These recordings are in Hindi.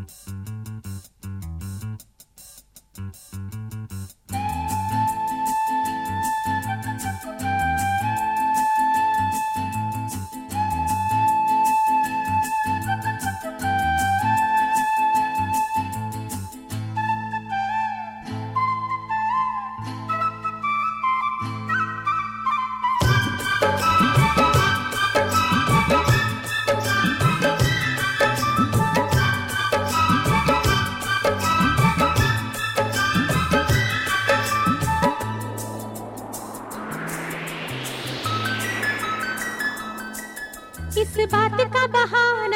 Mm-hmm. बात का बहाना।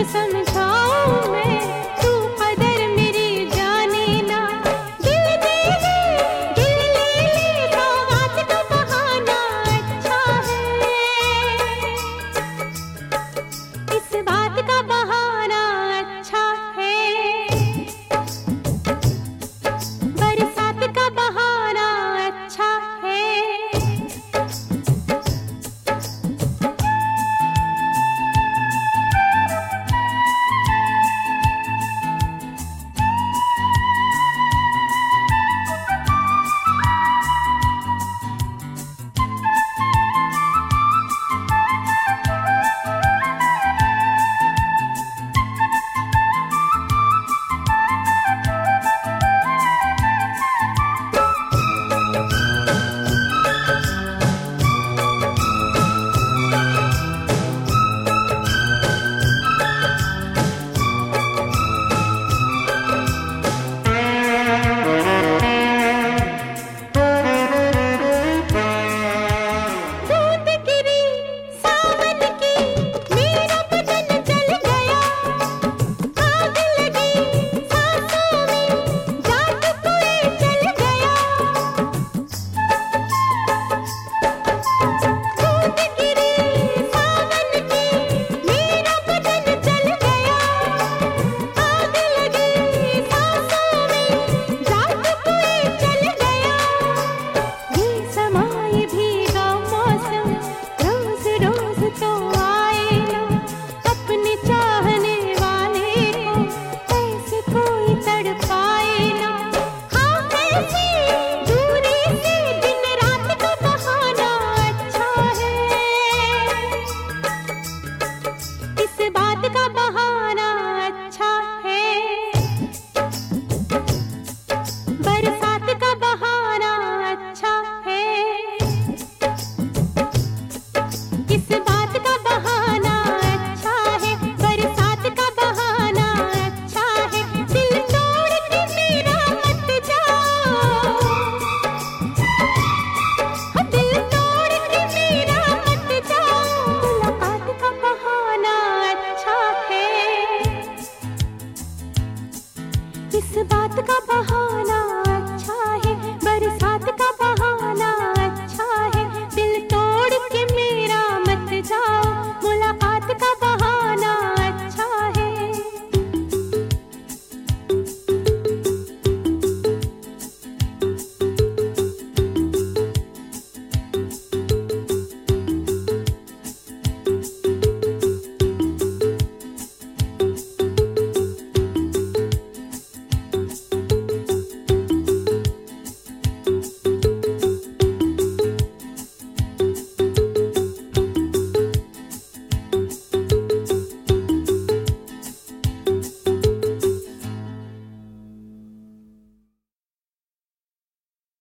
esa.